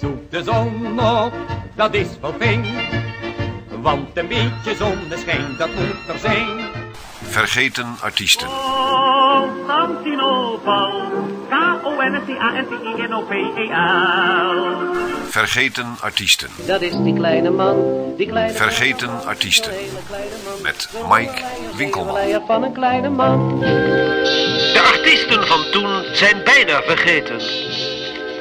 Zoek de zon op, dat is wel fijn. Want een beetje zonneschijn, dat moet er zijn. Vergeten artiesten. Constantinopel, K-O-N-S-T-A-N-T-I-N-O-P-E-L. Vergeten artiesten. Dat is die kleine man, die kleine Vergeten artiesten. Met Mike Winkelman. Van een kleine man. De artiesten van toen zijn bijna vergeten.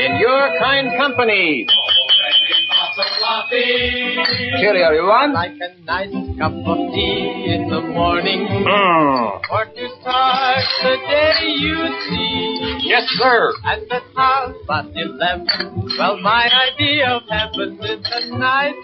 In your kind company. Cheerio, everyone. Like a nice cup of tea in the morning. Mm. Or to start the day you see. Yes, sir. At the half past eleven. Well, my idea of heaven is a nice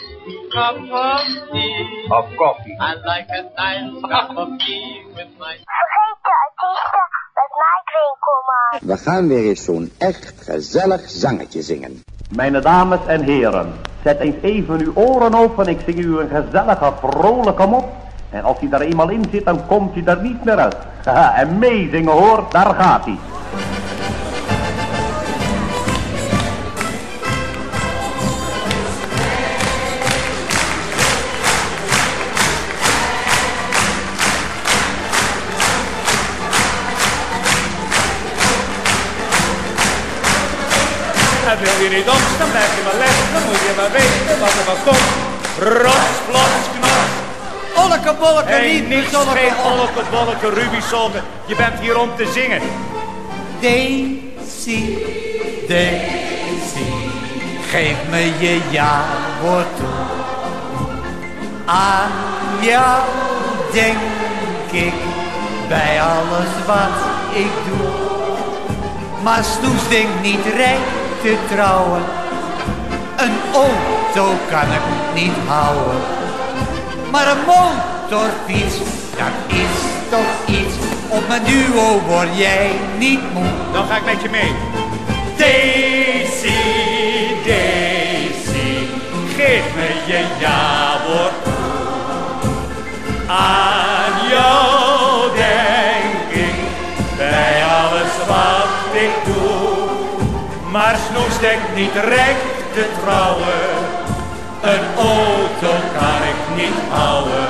cup of tea. Of coffee. I like a nice cup of tea with my... Met Mike Winkelman. We gaan weer eens zo'n echt gezellig zangetje zingen. Mijn dames en heren, zet eens even uw oren open. Ik zing u een gezellige, vrolijke mop. En als hij daar eenmaal in zit, dan komt hij er niet meer uit. Haha, en meezingen hoor, daar gaat hij. En wil je niet op, dan blijf je maar liggen. Dan moet je maar weten wat er van komt. Rots, plots, knop. Olleke bolleke Hey, niet, niks bezolleke, geen olleke, bolleke, Ruby Solke. Je bent hier om te zingen. Daisy, Daisy, geef me je ja-woord toe. Aan jou denk ik bij alles wat ik doe. Maar Snoes denkt niet rijk trouwen. Een auto kan ik niet houden. Maar een motorfiets, dat is toch iets. Op mijn duo word jij niet moe. Dan ga ik met je mee. Daisy, Daisy, geef me je ja-woord. Aan jou Maar Snoes niet rijk te trouwen. Een auto kan ik niet houden.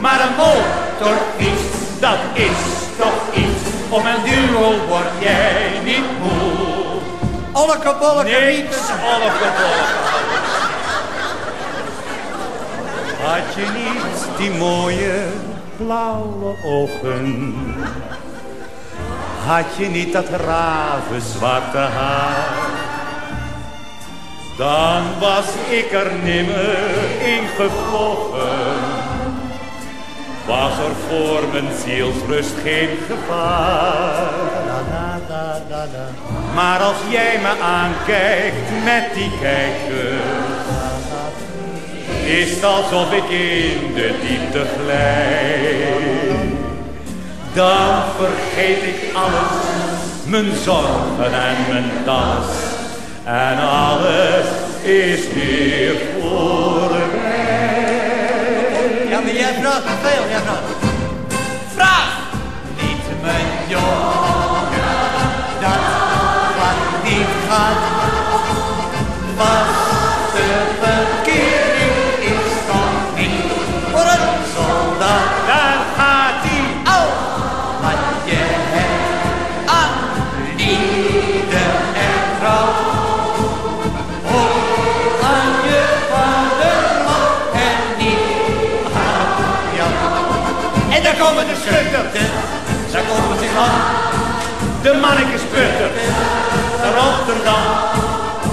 Maar een motorfiets, dat is toch iets. Om een duo word jij niet moe. Olleke Niks, olleke. Had je niet die mooie blauwe ogen? Had je niet dat ravenzwarte haar? Dan was ik er nimmer in gevlogen. Was er voor mijn zielsrust geen gevaar. Maar als jij me aankijkt met die kijkers is het alsof ik in de diepte glijd. Dan vergeet ik alles, mijn zorgen en mijn das. En alles is weer voorbij. Ja, maar jij vraagt te veel, jij vraagt. De mannetjesputters, de Rotterdam.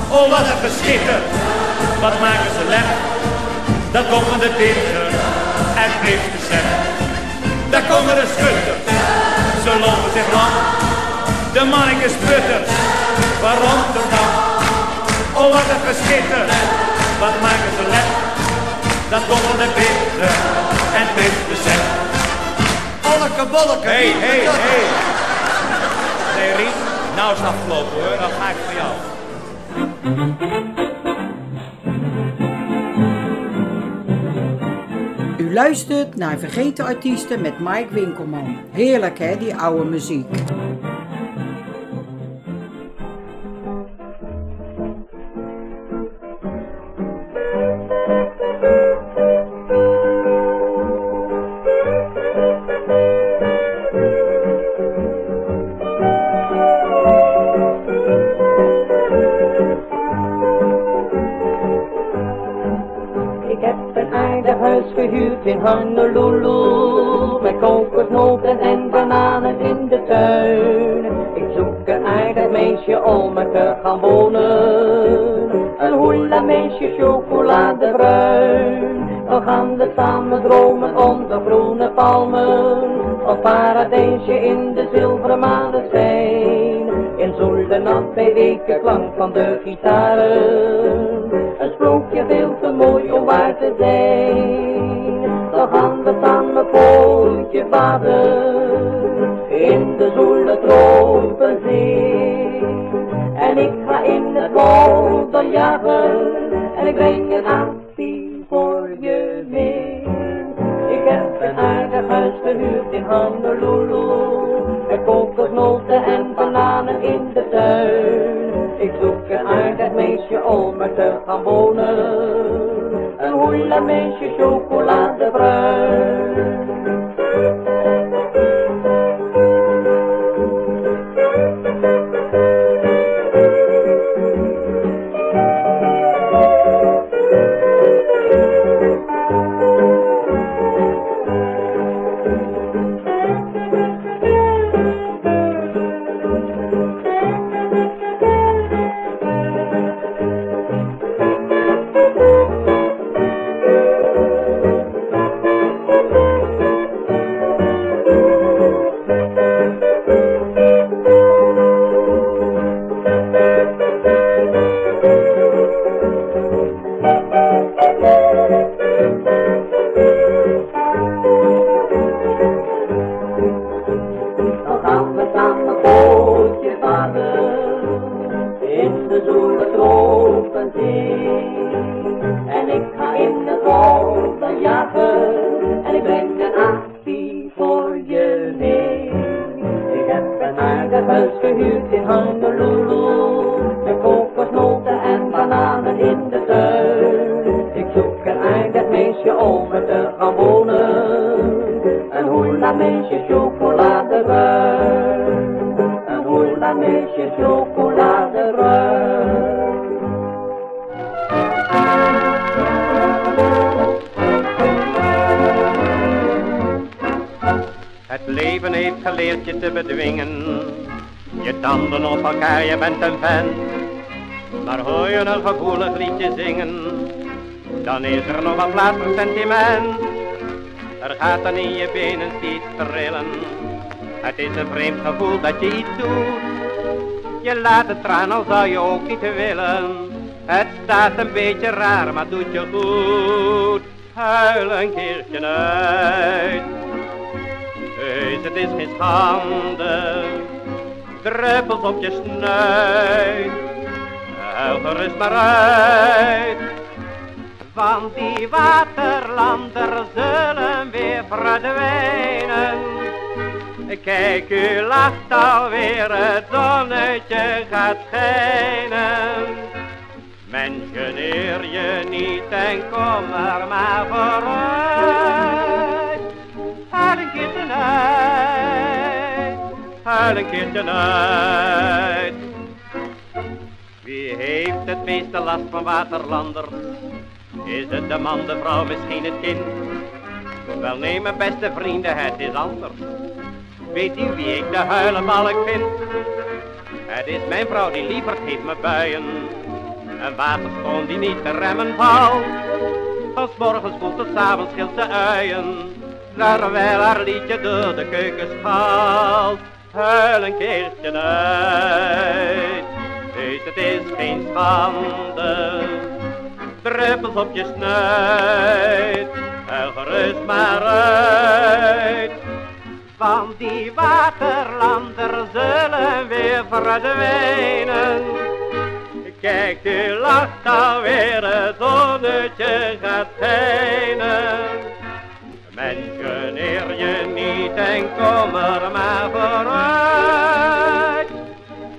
Oh, wat een geschitter, wat maken ze lef. Daar komen de winter en heeft de zet. Daar komen de schutters, ze lopen zich lang. De mannetjesputters, van Rotterdam. Oh, wat een geschitter, wat maken ze lef. Dat komen de winter en heeft de zet. Bolleke, bolleke. Hé, hé, hé. Nee, Riet, nou is het afgelopen hoor, dan ga ik voor jou. U luistert naar Vergeten Artiesten met Mike Winkelman. Heerlijk hè, die oude muziek. Gehuurd in Honolulu Met kokosnoten en bananen in de tuin Ik zoek een aardig meisje om er te gaan wonen Een hula meisje chocoladebruin We gaan we samen dromen onder groene palmen Of paradijsje in de zilveren maneschijn In Zuldenat bij weken klank van de gitaren een sprookje veel te mooi om waar te zijn. In de zoele tropenzee. En ik ga in het modder jagen en ik breng een appie voor je mee. Ik heb een aardig huis gehuurd in Honolulu. Met kokosnoten en bananen in de tuin. Ik zoek een aardig meisje om er te gaan wonen. Een hula meisje de zoele tropenzee. En ik je te bedwingen. Je tanden op elkaar, je bent een vent. Maar hoor je een gevoelig liedje zingen, dan is er nog wat plaats voor sentiment. Er gaat dan in je benen iets trillen. Het is een vreemd gevoel dat je iets doet. Je laat het traan al zou je ook niet willen. Het staat een beetje raar, maar doet je goed. Huil een keertje uit. Is geen. Druppels op je snuit. Huil gerust maar uit. Want die waterlander zullen weer verdwijnen. Kijk, u lacht alweer, het zonnetje gaat schijnen. Mensen, je niet en kom er maar vooruit. Een keertje uit. Wie heeft het meeste last van waterlanders? Is het de man, de vrouw, misschien het kind? Wel nee, mijn beste vrienden, het is anders. Weet u wie ik de huilenbalk vind? Het is mijn vrouw die liever heeft me buien. Een waterstroom die niet te remmen valt. Van morgens voelt tot s'avonds schilt ze uien. Terwijl haar liedje door de keuken schaalt. Huil een keertje uit. Heet het is geen schande. Druppels op je snuit. Huil gerust maar uit. Want die waterlander zullen weer verdwijnen. Kijk, u lacht alweer, het zonnetje gaat schijnen. En kom er maar vooruit.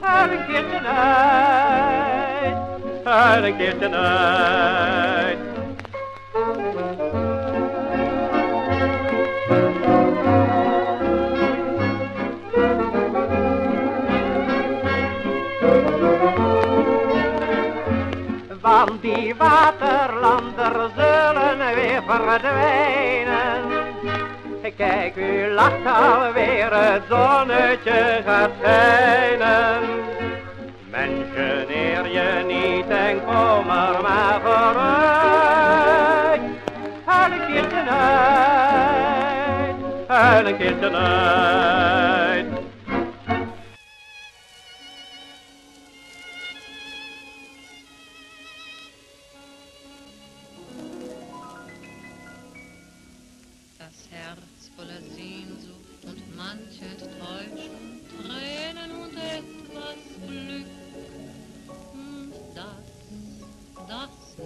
Huil een keertje uit, huil een keertje uit. Van die waterlander zullen weer verdwijnen. Kijk, u lacht alweer, het zonnetje gaat schijnen. Mensen, eer je niet en kom er maar vooruit. Huil een keertje uit, huil een keertje uit.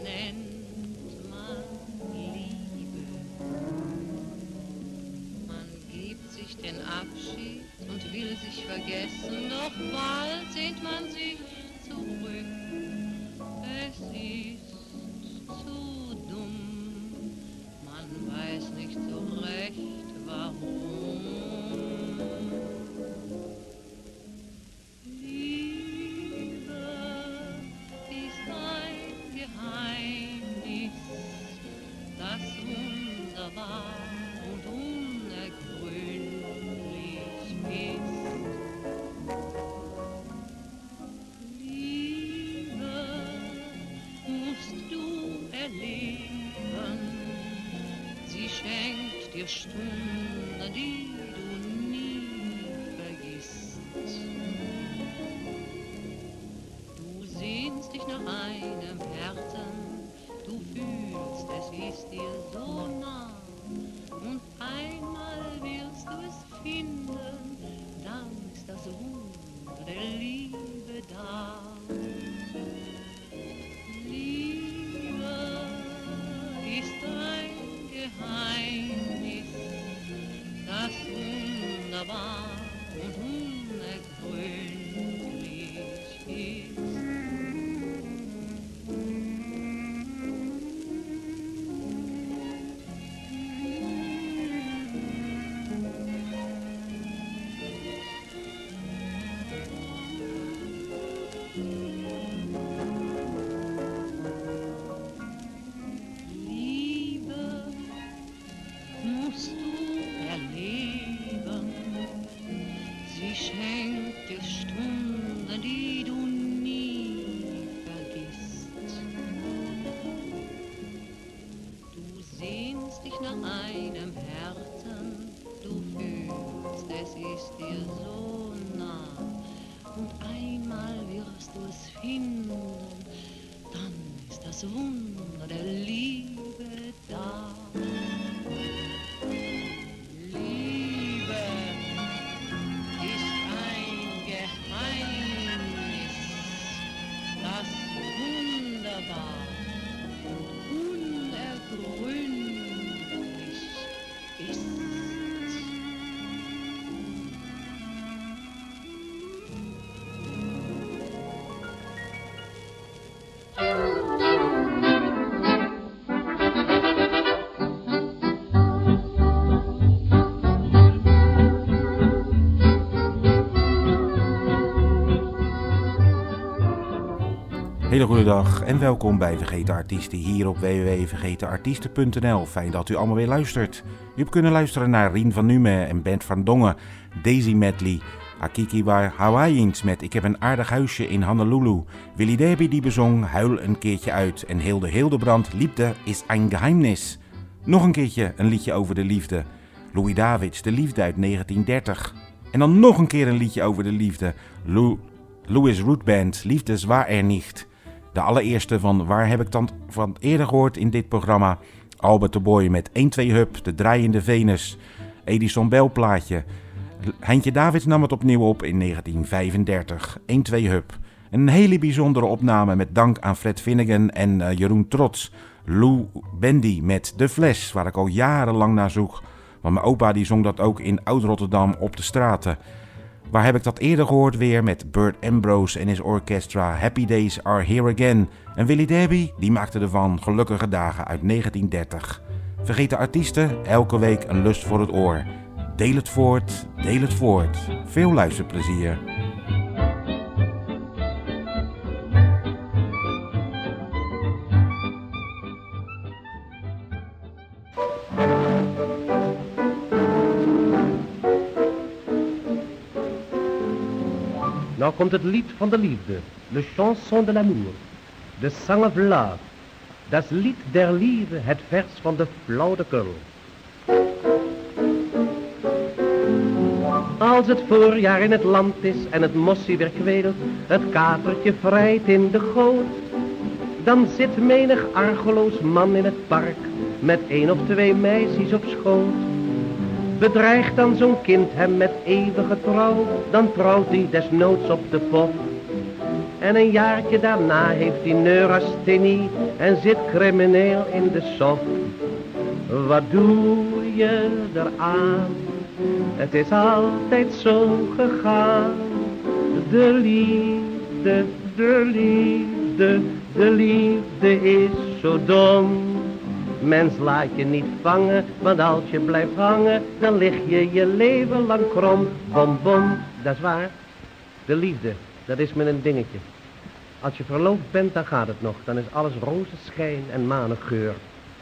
Nennt man Liebe. Man gibt sich den Abschied und will sich vergessen, doch bald sehnt man sich zurück. Es ist zu dumm, man weiß nicht Hele goede dag en welkom bij Vergeten Artiesten hier op www.vergetenartiesten.nl. Fijn dat u allemaal weer luistert. U hebt kunnen luisteren naar Rien van Nume en Bent van Dongen, Daisy Medley, Akiki War Hawaiians met Ik heb een aardig huisje in Honolulu, Willy Derby die bezong Huil een keertje uit en Hilde Hildebrand Liefde is een geheimnis. Nog een keertje een liedje over de liefde. Louis Davids, De Liefde uit 1930. En dan nog een keer een liedje over de liefde. Lou Louis Root Band, Liefde zwaar er niet. De allereerste van Waar heb ik dan van eerder gehoord in dit programma? Albert de Boy met 1-2 Hub, De Draaiende Venus. Edison Bell plaatje. Heintje Davids nam het opnieuw op in 1935. 1-2 Hub. Een hele bijzondere opname met dank aan Fred Finnegan en uh, Jeroen Trots. Lou Bendy met De Fles, waar ik al jarenlang naar zoek. Want mijn opa die zong dat ook in Oud-Rotterdam op de straten. Waar heb ik dat eerder gehoord weer met Burt Ambrose en his orchestra Happy Days Are Here Again. En Willy Derby die maakte ervan Gelukkige Dagen uit 1930. Vergeet de artiesten, elke week een lust voor het oor. Deel het voort, deel het voort. Veel luisterplezier. Nou komt het lied van de liefde, le chanson de l'amour, the song of love. Dat lied der liefde, het vers van de flauwekul. Als het voorjaar in het land is en het mossie weer kweelt, het katertje vrijt in de goot, dan zit menig argeloos man in het park met één of twee meisjes op schoot. Bedreigt dan zo'n kind hem met eeuwige trouw, dan trouwt hij desnoods op de pop. En een jaartje daarna heeft hij neurasthenie en zit crimineel in de sof. Wat doe je eraan? Het is altijd zo gegaan. De liefde, de liefde, de liefde is zo dom. Mens laat je niet vangen, want als je blijft hangen, dan lig je je leven lang krom. Bom bom, dat is waar. De liefde, dat is met een dingetje. Als je verloofd bent, dan gaat het nog. Dan is alles roze schijn en manengeur.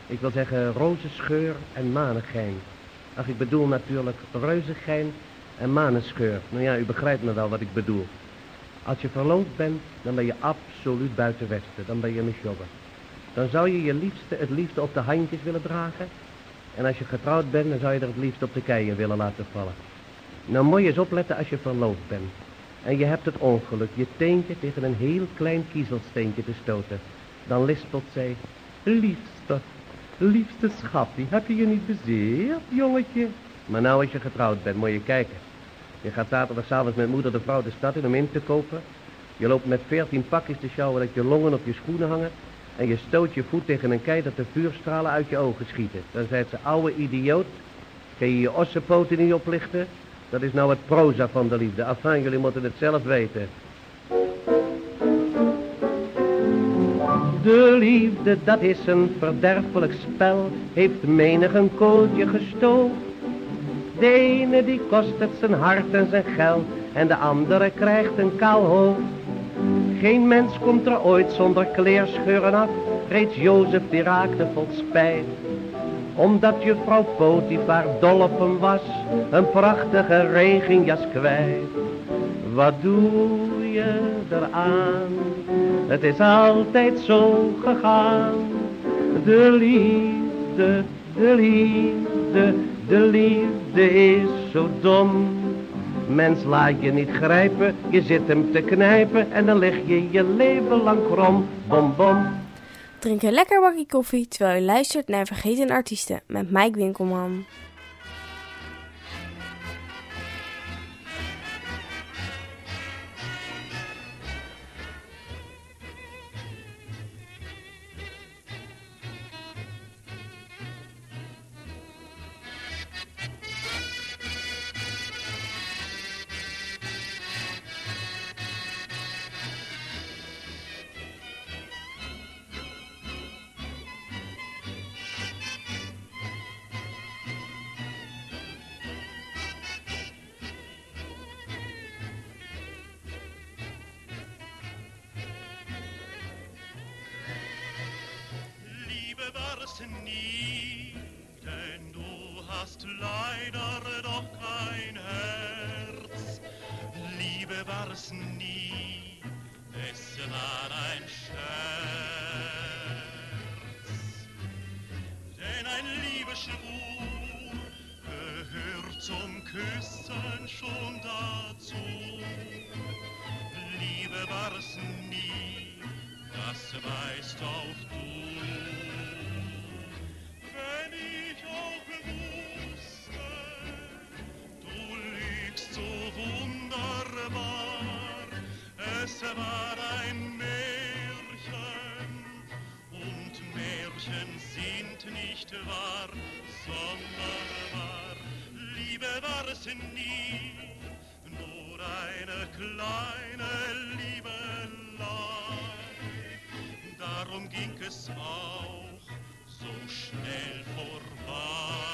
Ik wil zeggen roze scheur en manegein. Ach, ik bedoel natuurlijk reuzegijn en manescheur. Nou ja, u begrijpt me wel wat ik bedoel. Als je verloofd bent, dan ben je absoluut buiten westen. Dan ben je een jogger. Dan zou je je liefste het liefste op de handjes willen dragen. En als je getrouwd bent, dan zou je er het liefst op de keien willen laten vallen. Nou moet je eens opletten als je verloofd bent. En je hebt het ongeluk je teentje tegen een heel klein kiezelsteentje te stoten. Dan lispelt zij, liefste, liefste schatje, heb je je niet bezeerd, jongetje? Maar nou als je getrouwd bent, moet je kijken. Je gaat zaterdagavond met moeder de vrouw de stad in om in te kopen. Je loopt met veertien pakjes te sjouwen dat je longen op je schoenen hangen. En je stoot je voet tegen een kei dat de vuurstralen uit je ogen schieten. Dan zegt ze, oude idioot, kun je je ossenpoten niet oplichten? Dat is nou het proza van de liefde. Enfin, jullie moeten het zelf weten. De liefde, dat is een verderfelijk spel, heeft menig een kooltje. De ene die kost het zijn hart en zijn geld, en de andere krijgt een kaal hoofd. Geen mens komt er ooit zonder kleerscheuren af, reeds Jozef die raakte vol spijt. Omdat juffrouw Potifar dol op hem was, een prachtige regenjas kwijt. Wat doe je eraan? Het is altijd zo gegaan. De liefde, de liefde, de liefde is zo dom. Mens laat je niet grijpen, je zit hem te knijpen en dan lig je je leven lang krom. Bom bom. Drink een lekker bakje koffie terwijl je luistert naar Vergeten Artiesten met Mike Winkelman. War ein Märchen und Märchen sind nicht wahr, sondern wahr. Liebe war es nie, nur eine kleine Liebelei. Darum ging es auch so schnell vorbei.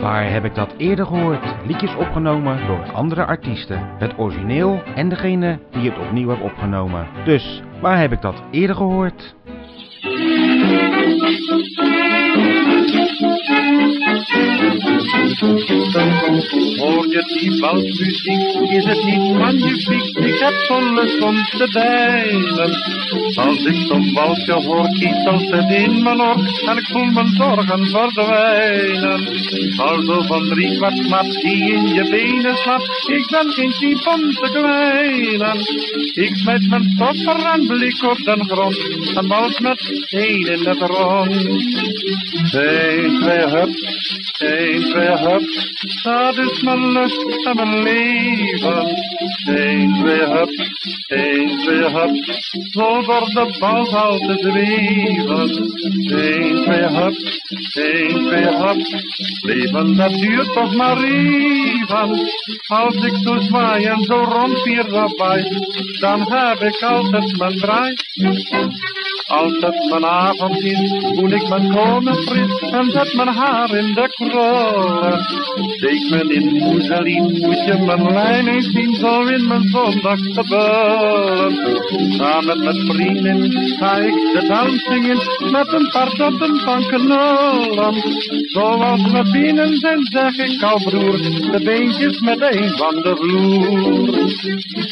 Waar heb ik dat eerder gehoord? Liedjes opgenomen door andere artiesten. Het origineel en degene die het opnieuw heeft opgenomen. Dus, waar heb ik dat eerder gehoord? Hoor je die waldmuziek, is het niet magnifiek? Ik heb zo'n lust om te deinen. Als ik zo'n waldje hoor, kietelt het in mijn oor en ik voel mijn zorgen verdwijnen. Alsof een driekwart mat die in je benen slaat, ik ben geen type om te kwijnen. Ik smijt mijn stopper en blik op den grond en wals met één in het rond. Eén, twee, hup, één, twee, hup, dat is mijn lust en mijn leven. Eén, twee, hup, één, twee, hup, zo door de bal te zweven. Eén, twee, hup, één, twee, hup, leven dat duurt toch maar even. Als ik zo zwaai en zo rondvier daarbij, dan heb ik altijd mijn draai. Als het mijn avond is, voel ik mijn konen fris en zet mijn haar in de krullen. Steek me in moeselien, moet je mijn lijn eens zien, zo in mijn zondag te bullen. Samen met vrienden ga ik de dans zingen, met een paar doppen van knullen. Zoals we binnen zijn, zeg ik al broer, de beentjes met een van de vloer.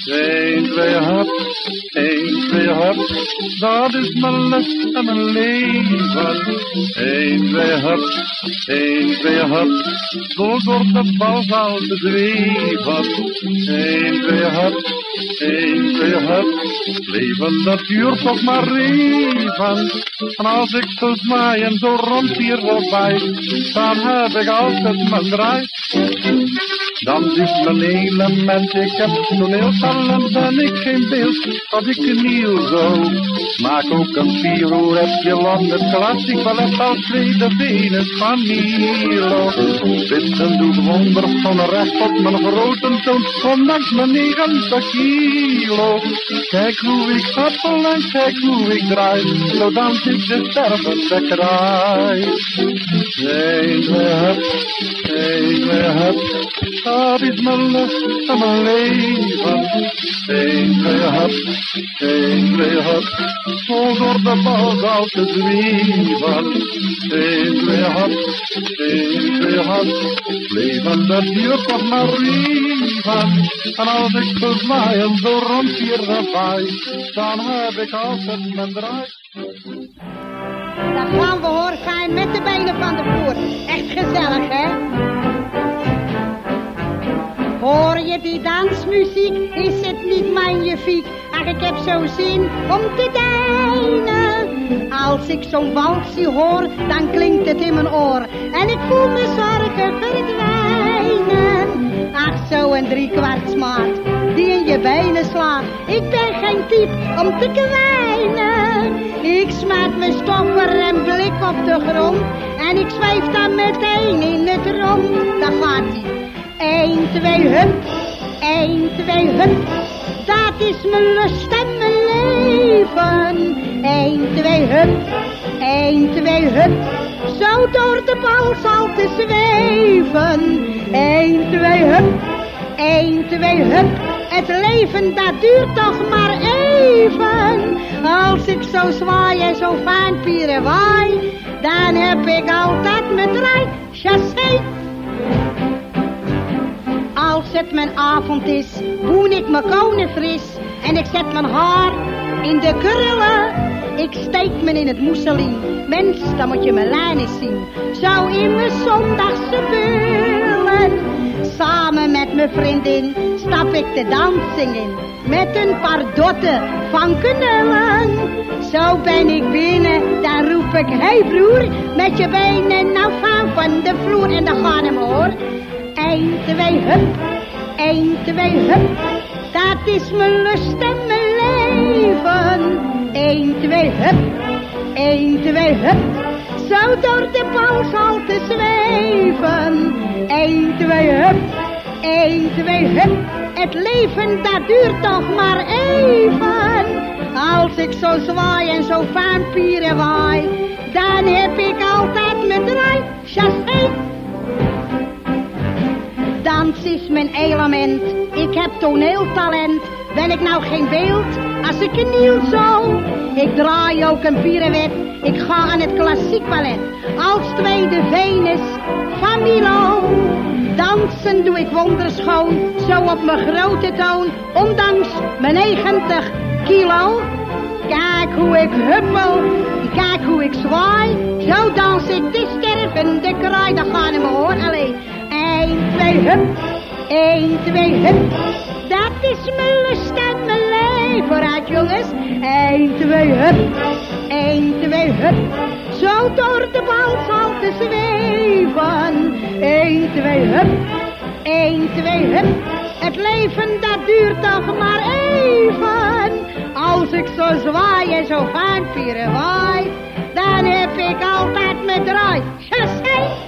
Eén, twee, hup, één, twee, hup, dat is mijn lust en mijn leven. Eén, twee, hup, één, twee, hup, zo door de balzaal te zweven. Eén, twee, hup, één, twee, hup, leven dat duurt toch maar even. En als ik zo zwaai en zo rond hier voorbij, dan heb ik altijd mijn draai. Dan is mijn element, ik heb toneeltalent, ben ik geen beeld, als ik kniel zo. Maak ook een pirouetje lang het klassiek ballet als tweede Venus van Milo. Zitten doet wonders van recht op mijn grote toon, ondanks mijn 90 kilo. Kijk hoe ik happel en kijk hoe ik draai, zo dans ik de stervende kraai. Eén, twee, hup, één, twee, hup, dat is mijn lust en mijn leven. Hup, één, twee, hup, zo door de bouwzaal te zwieven. Hup, één, twee, hup, leven dat duurt toch maar even. En als ik gezwaai en zo rond hier vaai, dan heb ik altijd mijn draai. Dan gaan we hoor, gaan met de benen van de vloer. Echt gezellig, hè? Hoor je die dansmuziek? Is het niet magnifiek? Ach, ik heb zo zin om te deinen. Als ik zo'n walsje hoor, dan klinkt het in mijn oor. En ik voel me zorgen verdwijnen. Ach, zo een driekwartsmaat die in je benen slaat. Ik ben geen type om te kwijnen. Ik smaak mijn stopper en blik op de grond. En ik zweef dan meteen in het rond. Daar gaat hij. 1, 2, hup. 1, 2, hup. Dat is mijn lust en mijn leven. 1, 2, hup. 1, 2, hup. Zo door de bal zal te zweven. 1, 2, hup. 1, 2, hup. Het leven dat duurt toch maar even. Als ik zo zwaai en zo fijn pieren waai, dan heb ik altijd mijn draai. Chassé. Als het mijn avond is, boen ik mijn konen fris. En ik zet mijn haar in de krullen. Ik steek me in het mousseline. Mens, dan moet je mijn lijn eens zien. Zo in mijn zondagse bullen. Samen met mijn vriendin stap ik de dansing in. Met een paar dotten van knullen. Zo ben ik binnen, dan roep ik, hey broer, met je benen nou van van de vloer. En dan gaan hem hoor. 1, 2, hup. 1, 2, hup. Dat is mijn lust en mijn leven. 1, 2, hup. 1, 2, hup. Zo door de bal zal te zweven. 1, 2, hup. 1, 2, hup. Het leven dat duurt toch maar even. Als ik zo zwaai en zo fijn pieren waai, dan heb ik altijd mijn draai. Chassé. Dans is mijn element, ik heb toneeltalent. Ben ik nou geen beeld, als ik kniel zo. Ik draai ook een pirouette, ik ga aan het klassiek ballet. Als tweede Venus van Milo. Dansen doe ik wonderschoon, zo op mijn grote toon. Ondanks mijn 90 kilo. Kijk hoe ik huppel, kijk hoe ik zwaai. Zo dans ik de stervende kraai, dan gaan we hoor alleen. 1, 2, hup. 1, 2, hup. Dat is mijn lust en mijn leven. Vooruit jongens. 1, 2, hup. 1, 2, hup. Zo door de bal zal te zweven. 1, 2, hup. 1, 2, hup. Het leven dat duurt toch maar even. Als ik zo zwaai en zo fijn vieren waai, dan heb ik altijd mijn draai. Die molen.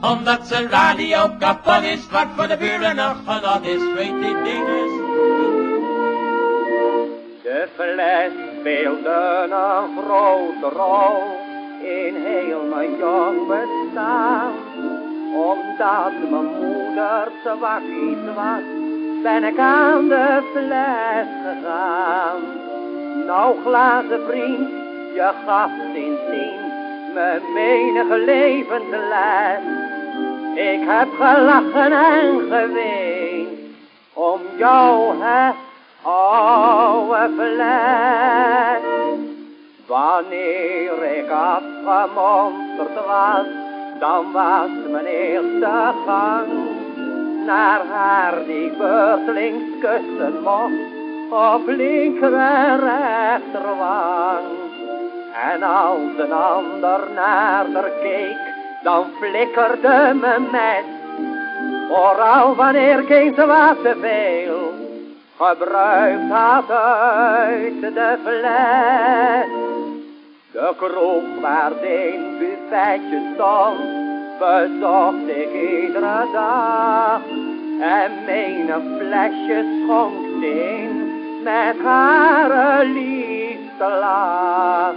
Omdat zijn radio kapot is, wat voor de buren nog genot is, weet die dinges. De fles speelde een grote rol in heel mijn jong bestaan. Omdat mijn moeder zwakjes was, ben ik aan de fles gegaan. Nou glazen vriend, je gaf sindsdien mijn menige levensles. Ik heb gelachen en geweend, om jou het oude vlees. Wanneer ik afgemonsterd was, dan was mijn eerste gang naar haar die beurtelings kussen mocht op linker en rechterwang. En als een ander naar haar keek, dan flikkerde mijn mes. Vooral wanneer geen wat te veel gebruikt had uit de fles. De kroeg waar een buffetje stond, bezocht ik iedere dag. En mijn flesje schonk in met haar liefste lach.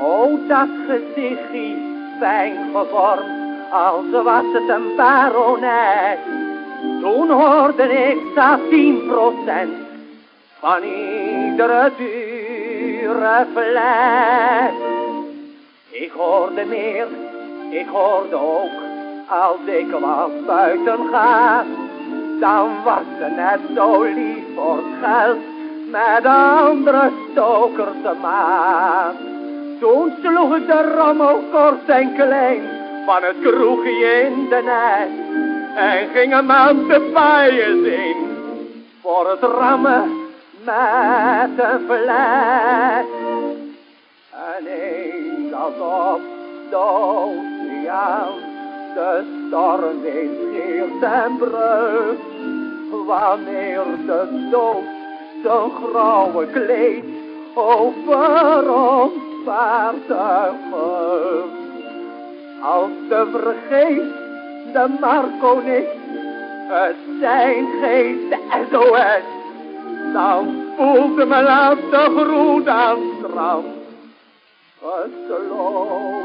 O, dat gezichtje als was het een baronet. Toen hoorde ik dat tien procent van iedere dure fles. Ik hoorde meer, ik hoorde ook, als ik was buiten ga, dan was ze net zo lief voor geld, met andere stokers te maat. Toen sloeg ik de rommel kort en klein, van het kroegje in de net, en ging hem aan de paaien zien, voor het rammen met een fles. En eens als op de de storm in en bruist, wanneer de dood zijn grauwe kleed over Als de vergeet de Marconist het zijn geest SOS, dan voelde men aan de groen aan strand. Gesloten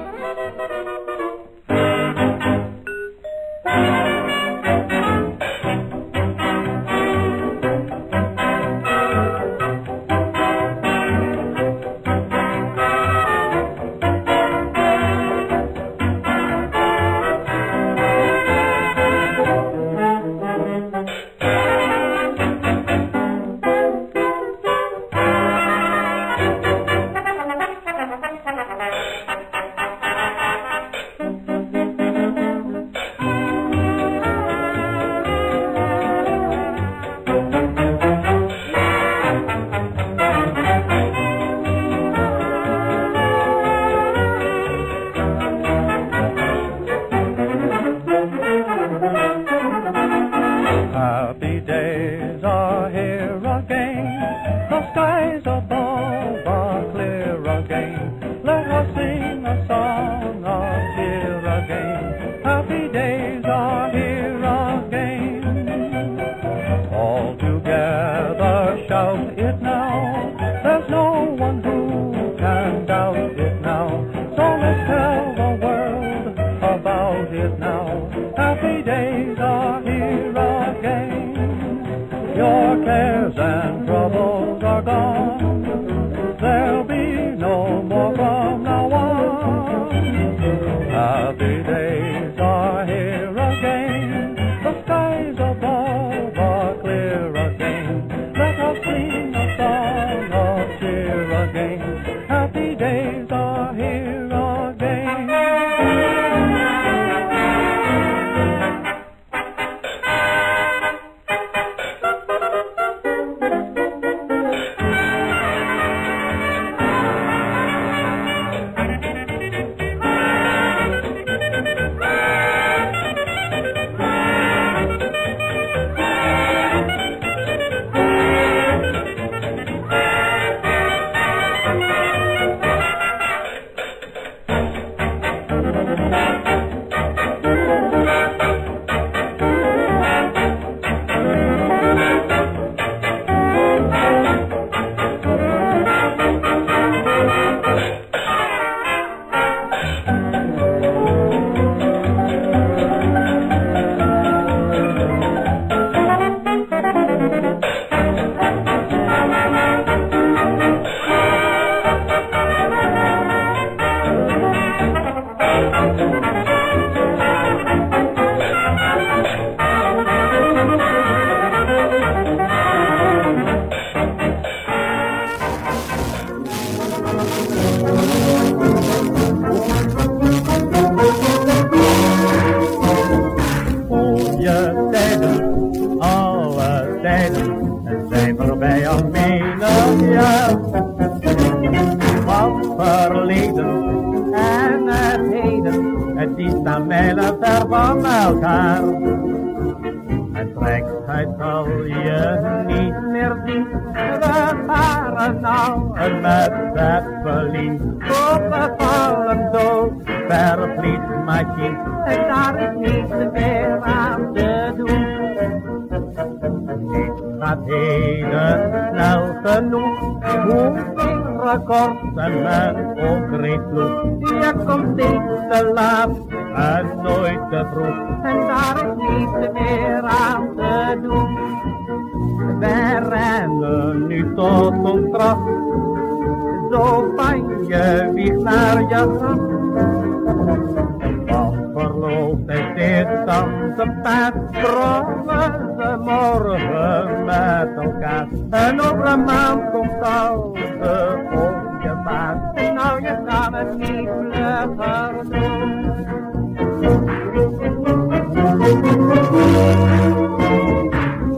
Paard, sprongen ze morgen met elkaar. En over een maand komt al de op je baard. Nou, je kan het niet vlugger doen.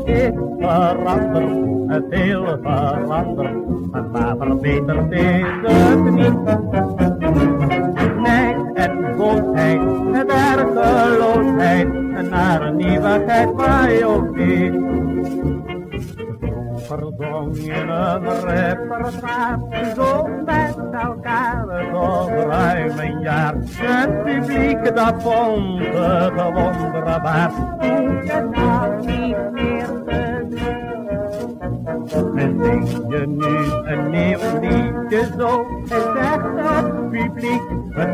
Ik verander, heel verander, maar verbeterd Je een repertoire, zo met elkaar tot ruim een jaar. Het publiek dat vond het wonderbaar, hoe je nou niet meer en zing je nu een nieuw liedje zo, en zegt het publiek,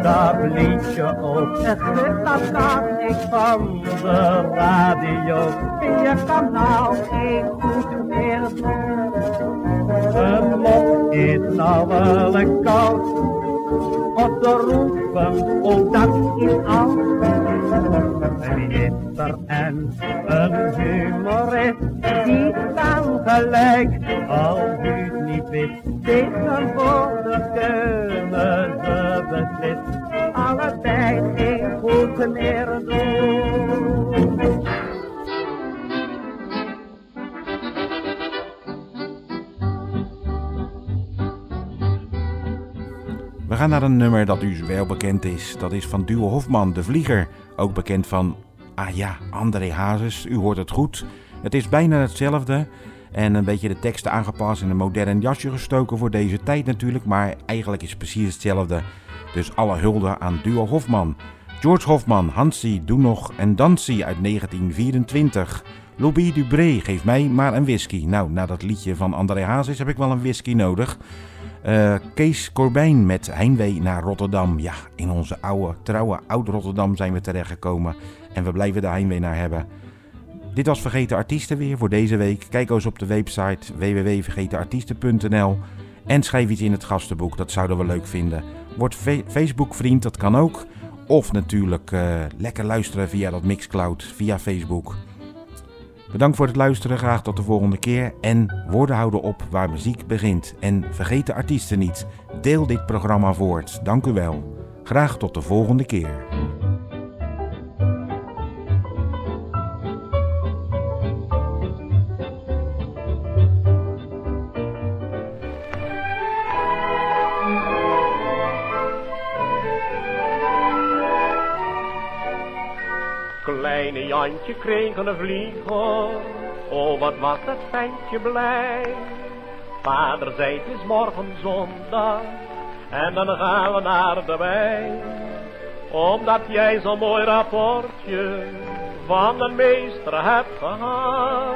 dat liedje ook. En dat kan ik van de radio, en je kan nou geen goed meer doen. Een mop is nou wel een koud, op de roepen, oh dat is oud. Een hitter en een humorist, die staan gelijk, als u het niet wist. Tegenwoordig kunnen ze beslist, allebei geen goed meer doen. Gaan naar een nummer dat u wel bekend is. Dat is van Duo Hofman, de Vlieger. Ook bekend van, ah ja, André Hazes. U hoort het goed. Het is bijna hetzelfde. En een beetje de teksten aangepast in een modern jasje gestoken voor deze tijd natuurlijk. Maar eigenlijk is het precies hetzelfde. Dus alle hulde aan Duo Hofman. George Hofman, Hansi, Doe Nog en Dansie uit 1924. Louis Dubré, geef mij maar een whisky. Nou, na dat liedje van André Hazes heb ik wel een whisky nodig. Uh, Kees Corbijn met Heimwee naar Rotterdam. Ja, in onze oude, trouwe Oud-Rotterdam zijn we terechtgekomen. En we blijven de heimwee naar hebben. Dit was Vergeten Artiesten weer voor deze week. Kijk eens op de website www.vergetenartiesten.nl en schrijf iets in het gastenboek. Dat zouden we leuk vinden. Word Facebook vriend, dat kan ook. Of natuurlijk uh, lekker luisteren via dat Mixcloud, via Facebook. Bedankt voor het luisteren, graag tot de volgende keer. En woorden houden op waar muziek begint. En vergeet de artiesten niet. Deel dit programma voort. Dank u wel. Graag tot de volgende keer. Kleine Jantje kreeg een vlieger, oh wat was dat ventje blij. Vader zei het is morgen zondag, en dan gaan we naar de wei. Omdat jij zo'n mooi rapportje van de meester hebt gehad,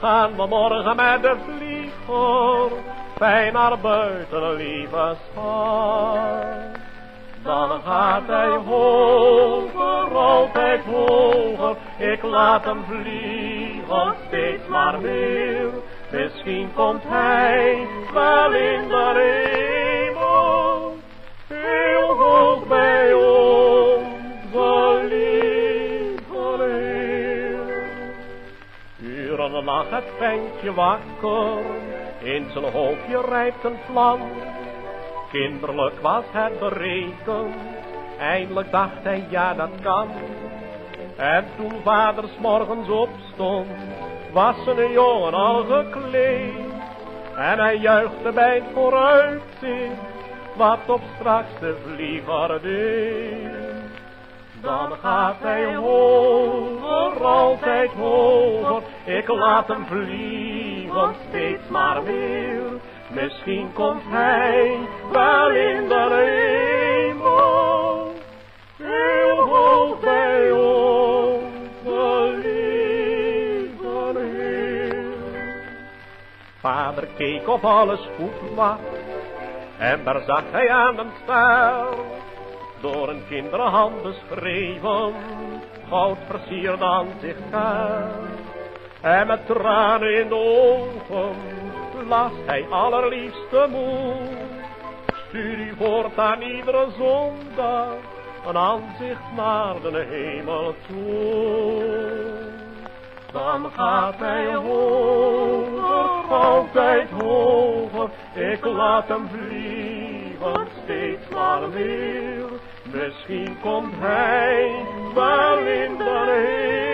gaan we morgen met de vlieger fijn naar buiten, lieve schat. Dan gaat hij hoger, altijd hoger. Ik laat hem vliegen, steeds maar meer. Misschien komt hij wel in de hemel. Heel hoog bij onze lieve Heer. Uren lag het ventje wakker, in zijn hoofdje rijpt een vlam. Kinderlijk was het berekend, eindelijk dacht hij ja dat kan. En toen vader morgens opstond, was een jongen al gekleed. En hij juichte bij het vooruitzicht, wat op straks de vlieger deed. Dan gaat hij hoger, altijd hoger, ik laat hem vliegen, steeds maar weer. Misschien komt hij wel in de hemel, heel hoog bij onze lieve Heer. Vader keek op alles goed wat, en daar zag hij aan een ster, door een kinderhand beschreven, goud versierd aanzichtkaart. En met tranen in de ogen las hij allerliefste moe. Studie voortaan iedere zondag een aanzicht naar de hemel toe. Dan gaat hij hoger, altijd hoger, ik laat hem vliegen, steeds maar weer. Misschien komt hij wel in de hemel,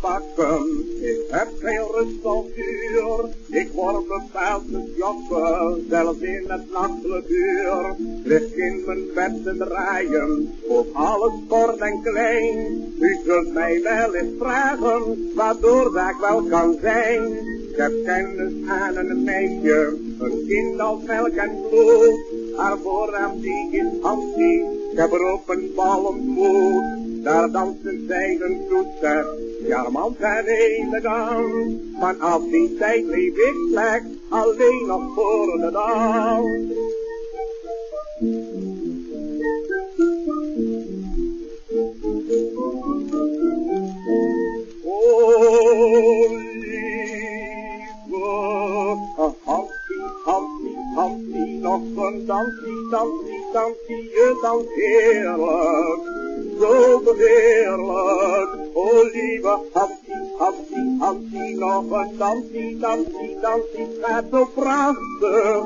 Ik heb geen rust of uur. Ik word bepaald jokken, zelfs in het nachtelijk uur. Lig in mijn bed te draaien, op alles kort en klein. U kunt mij wel eens vragen, waardoor ik wel kan zijn. Ik heb kennis aan een meisje, een kind als melk en bloed. Haar voornaam die is Hansie, ik heb er op een bal ontmoet. Daar dansen zij een toetsen, charmant en elegant. Vanaf die tijd leef ik slechts alleen nog voor de dans. Oh, lieve Hansie, Hansie, Hansie, nog een dansie, dansie, dansie, je dans heerlijk zo heerlijk. O lieve Hansie, Hansie, nog een dansie, dansie, dansie, gaat zo prachtig.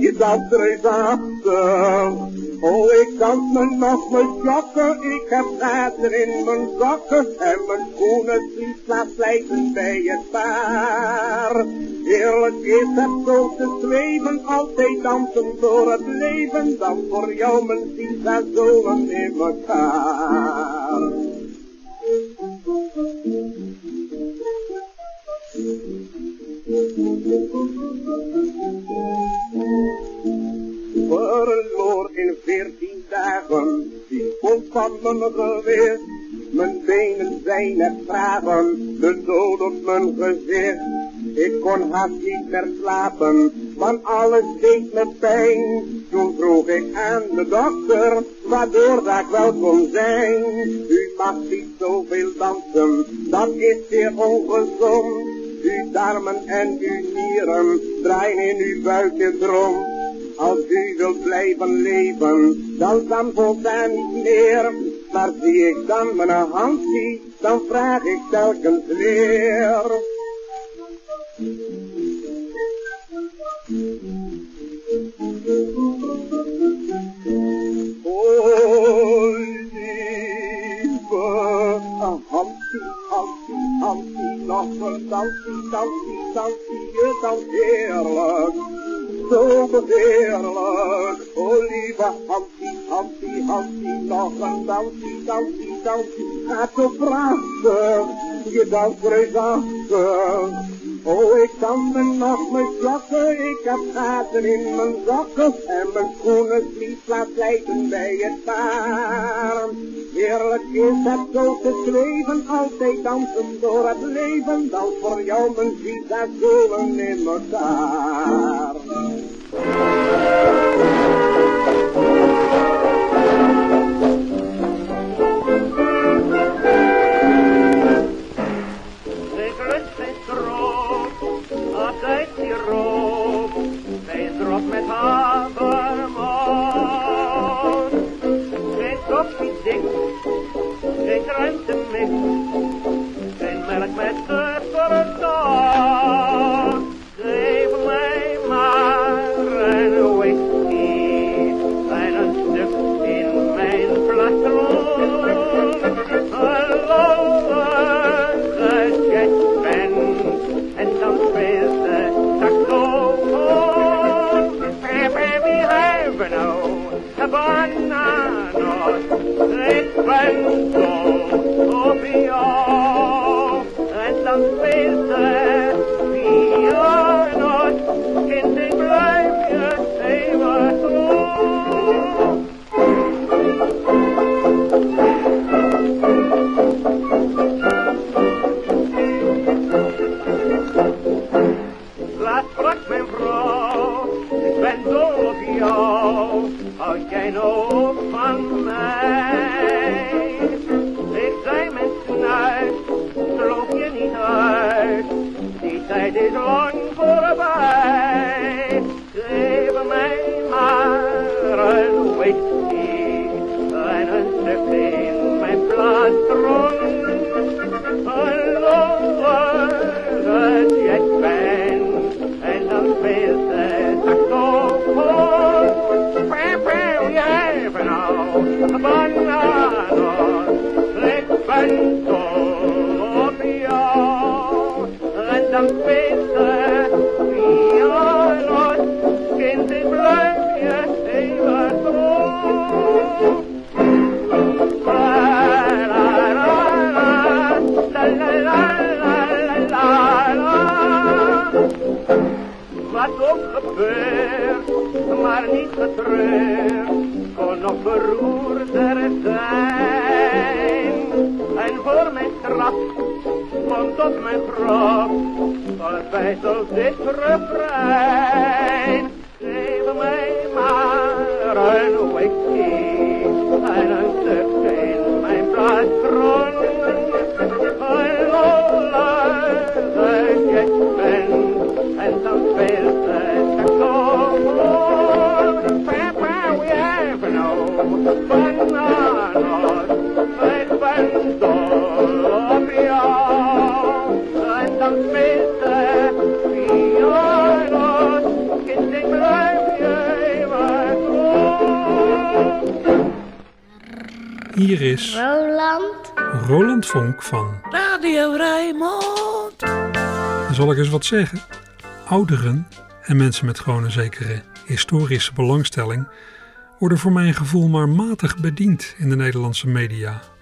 Je danst reusachtig. O, ik dans me nog mijn jokken, ik heb gaten in mijn zakken. En mijn schoenen slaat slijten bij het paar. Heerlijk is het zo te zweven, altijd dansen door het leven. Dan voor jou mijn ziel zolen in elkaar. Die komt van mijn geweer. Mijn benen zijn het vragen, de dood op mijn gezicht. Ik kon haast niet meer slapen, want alles deed me pijn. Toen vroeg ik aan de dokter, waardoor dat ik wel kon zijn. U mag niet zoveel dansen, dat is zeer ongezond. Uw darmen en uw nieren draaien in uw buikje drom. Als u wilt blijven leven, dan dan voldaan niet meer. Maar zie ik dan mijn handje, dan vraag ik telkens weer. Oh, lieve Hansie, Hansie, Hansie, nog een dansie, dansie, dansie, je dans heerlijk. Zo heerlijk, oh lieve Hansie, Hansie, Hansie, nog een dansie, dansie, dansie, gaat zo prachtig, je dans reusachtig. Oh, ik kan me nog mijn zakken, ik heb gaten in mijn zakken en mijn schoenen laat slijten bij het paard. Heerlijk is het zo zweven, altijd dansen door het leven, dan voor jou mijn ziel dat zolen in elkaar. What we dig voor mijn straf komt op mijn graf, verbijtelt dit refrein. Geef mij maar een whisky en een stuk in mijn plastron. Hallo, luister, je bent en dan speelt de saxofoon. Papa, we have no bananas. Hier is Roland. Roland Vonk van. Radio Rijnmond. Dan zal ik eens wat zeggen. Ouderen en mensen met gewoon een zekere historische belangstelling worden voor mijn gevoel maar matig bediend in de Nederlandse media.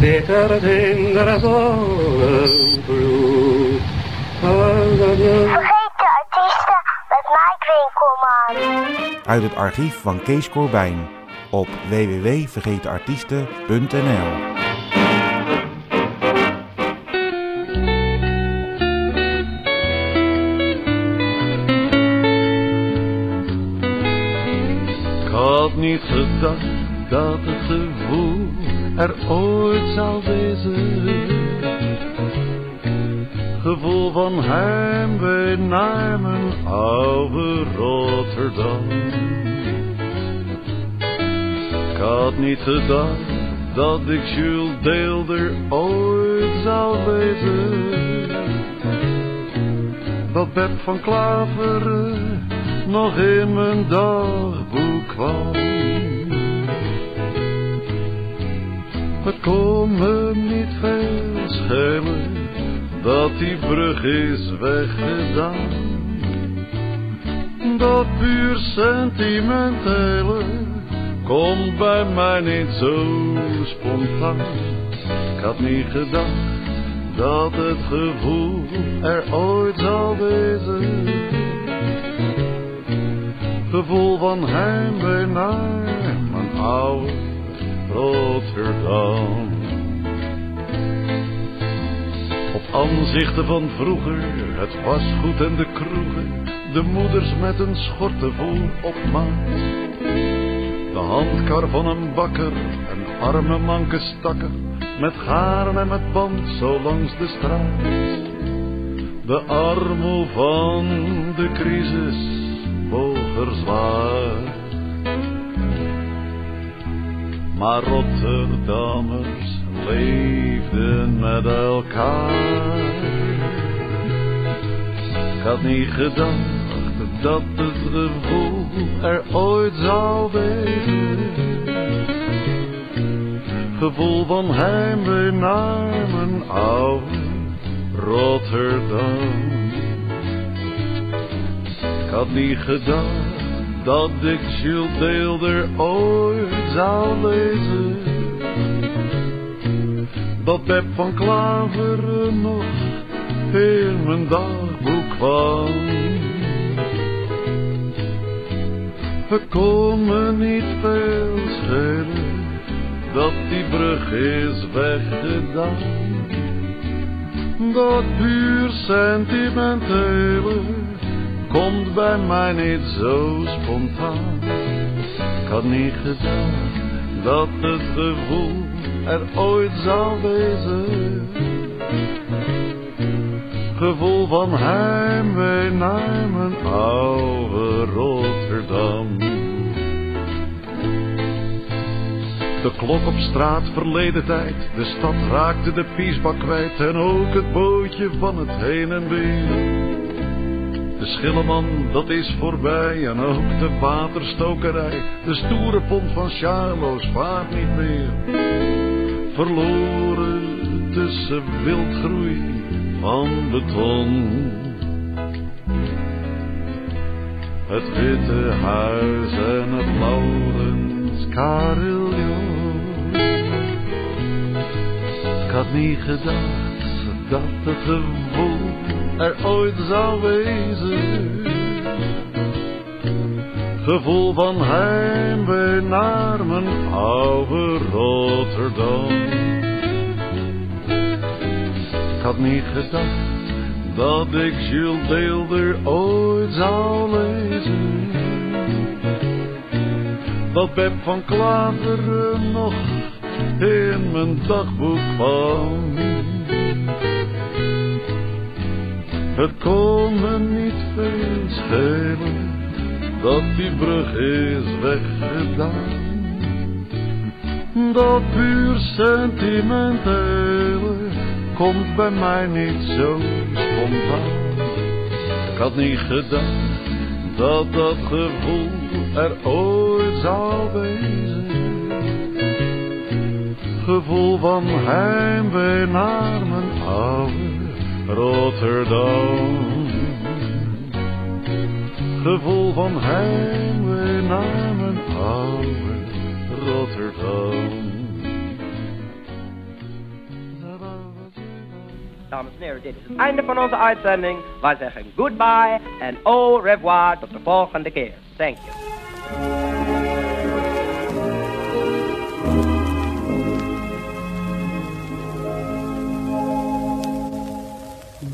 der duinen, steekt in de zon bloed. Vergeten artiesten met Mike Winkelman. Uit het archief van Kees Corbijn op www.vergetenartiesten.nl Ik had niet gedacht dat het gevoel er ooit zou wezen. Gevoel van heimwee naar mijn oude Rotterdam. Ik had niet gedacht dat ik Jules Deelder ooit zou lezen. Dat Bert van Klaveren nog in mijn dagboek kwam. Het kon me niet veel schelen dat die brug is weggedaan. Dat puur sentimentele komt bij mij niet zo spontaan. Ik had niet gedacht dat het gevoel er ooit zou wezen. Gevoel van heimwee naar mijn oude Rotterdam. Op Aanzichten van vroeger, het wasgoed en de kroegen, de moeders met een schorten voor op maat. De handkar van een bakker, een arme manke stakker, met garen en met band zo langs de straat. De armoe van de crisis er zwaar. Maar Rotterdammers leefden met elkaar. Ik had niet gedacht dat het gevoel er ooit zou wezen. Gevoel van heimwee naar mijn oude Rotterdam. Ik had niet gedacht dat ik Jules Deelder ooit zou lezen. Dat Beb van Klaveren nog in mijn dagboek kwam. Het kon me niet veel schelen dat die brug is weggedaan. Dat puur sentimentele komt bij mij niet zo spontaan. Ik had niet gedacht dat het gevoel er ooit zou wezen. Gevoel van heimwee naar mijn oude Rotterdam. De klok op straat verleden tijd, de stad raakte de piesbak kwijt en ook het bootje van het heen en weer. De schilleman, dat is voorbij en ook de waterstokerij. De stoere pont van Charloes vaart niet meer. Verloren tussen wildgroei van beton. Het witte huis en het Laurens carillon. Ik had niet gedacht dat het gevoel er ooit zou wezen. Gevoel van heimwee naar mijn oude Rotterdam. Ik had niet gedacht dat ik Jules Deelder ooit zou lezen. Dat Beb van Klaveren nog in mijn dagboek kwam. Het kon me niet veel schelen dat die brug is weggedaan. Dat puur sentimentele komt bij mij niet zo spontaan. Ik had niet gedacht dat dat gevoel er ooit zou wezen. Gevoel van heimwee naar mijn oude Rotterdam. Gevoel van heimwee naar mijn oude Rotterdam. Dames en heren, dit is het einde van onze uitzending. Wij zeggen goodbye en au revoir tot de volgende keer. Thank you.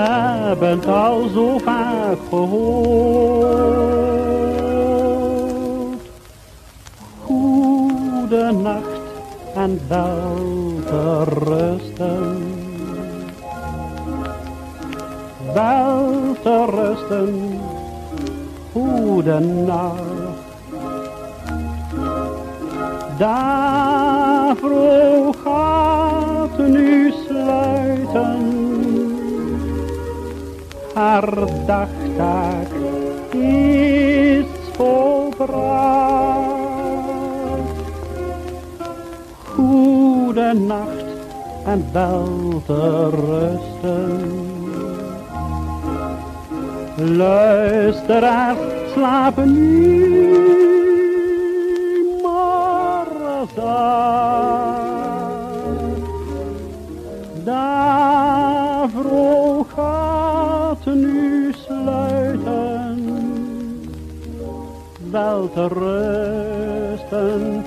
hebben het al zo vaak gehoord. Goede nacht en wel te rusten. Wel te rusten, goede nacht. Daarvoor gaat nu sluiten haar dagtaak is volbracht. Goede nacht en wel te rusten. Luisteraars slapen nu maar zacht. Davro gaat nu sluiten, wel te rusten,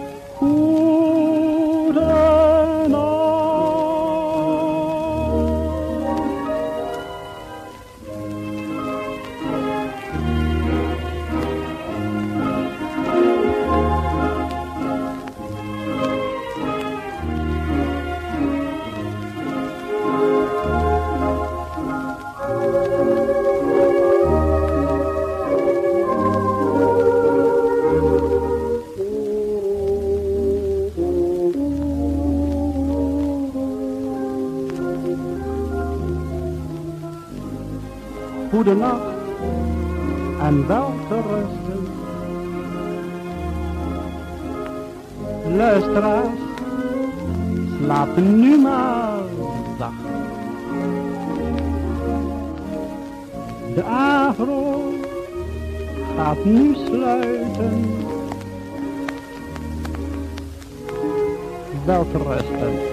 goede nacht en wel te rusten. Luisteraars, slaap nu maar zacht. De avro gaat nu sluiten. Wel te rusten.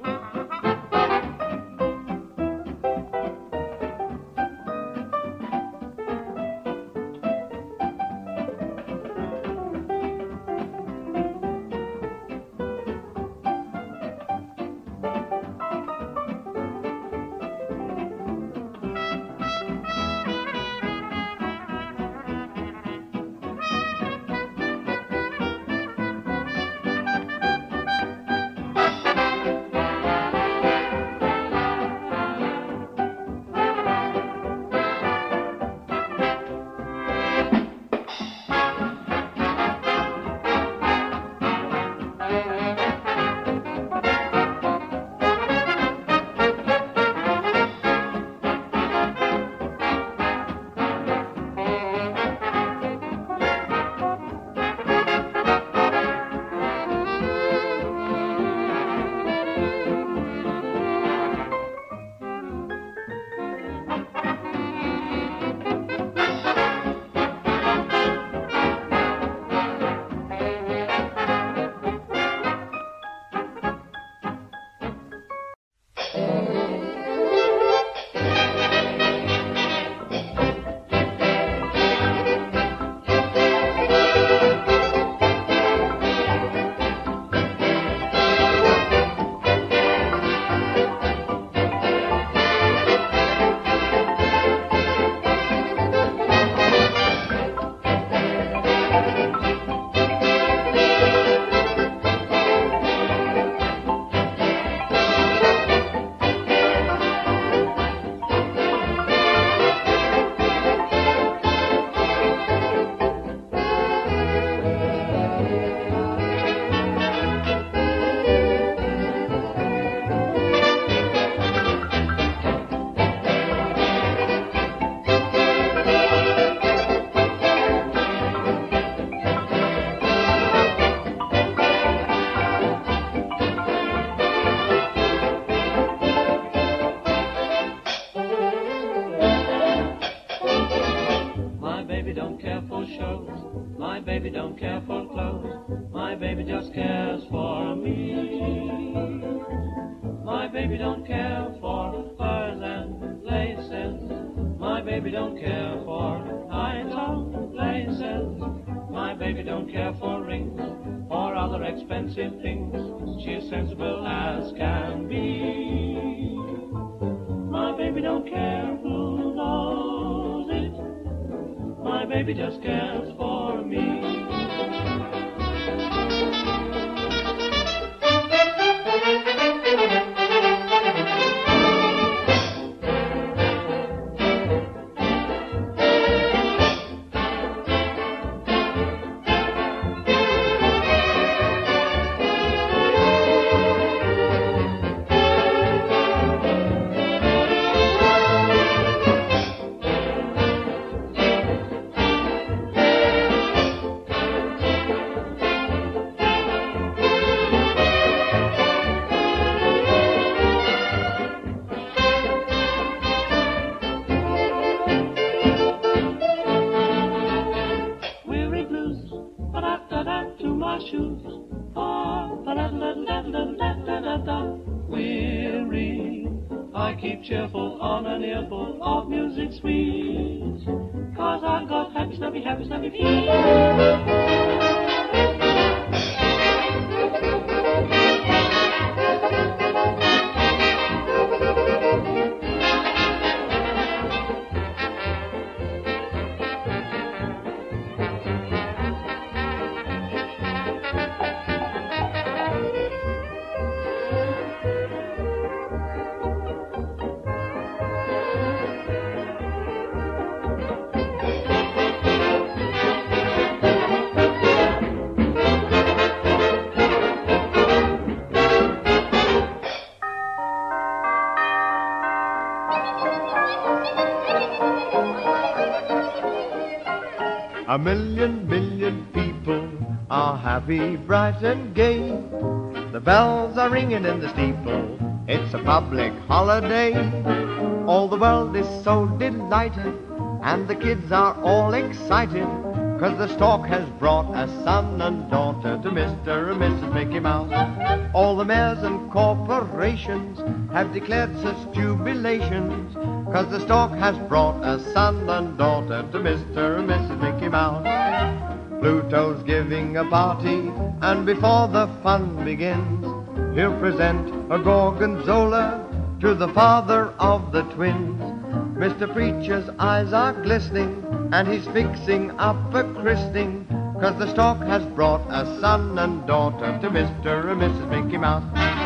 Expensive things. She's sensible as can be. My baby don't care who knows it. My baby just cares shoes. Weary, I keep cheerful on an earful of music sweet. Cause I've got happy, snappy, happy, snappy feet. Happy, bright and gay. The bells are ringing in the steeple. It's a public holiday. All the world is so delighted, and the kids are all excited. Cause the stork has brought a son and daughter to Mr. and Mrs. Mickey Mouse. All the mayors and corporations have declared such jubilations. Cause the stork has brought a son and daughter to Mr. and Mrs. Mickey Mouse. Pluto's giving a party, and before the fun begins, he'll present a gorgonzola to the father of the twins. Mr. Preacher's eyes are glistening, and he's fixing up a christening, cause the stork has brought a son and daughter to Mr. and Mrs. Mickey Mouse.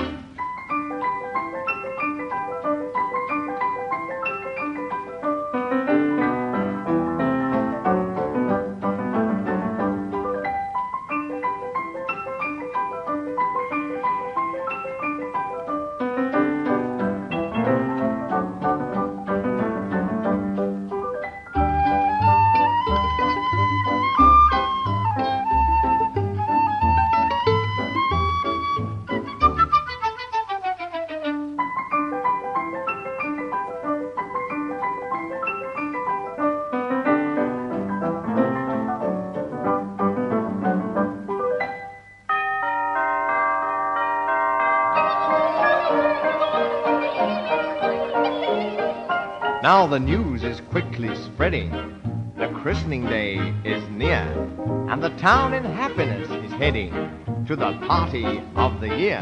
Now the news is quickly spreading. The christening day is near, and the town in happiness is heading to the party of the year.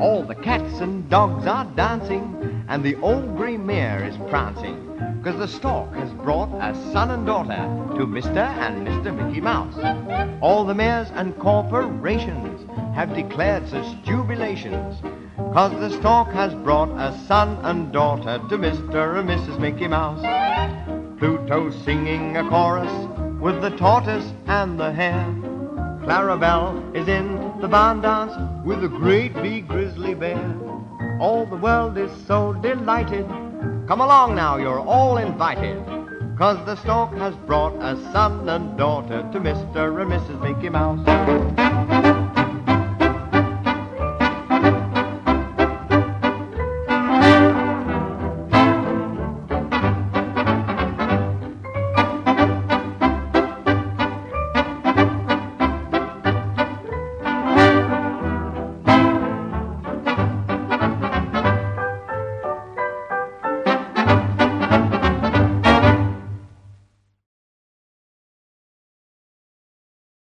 All the cats and dogs are dancing, and the old grey mare is prancing, because the stork has brought a son and daughter to Mr. and Mr. Mickey Mouse. All the mayors and corporations have declared such jubilations, Cause the stork has brought a son and daughter to Mr. and Mrs. Mickey Mouse. Pluto's singing a chorus with the tortoise and the hare. Clarabelle is in the barn dance with a great big grizzly bear. All the world is so delighted. Come along now, you're all invited. Cause the stork has brought a son and daughter to Mr. and Mrs. Mickey Mouse.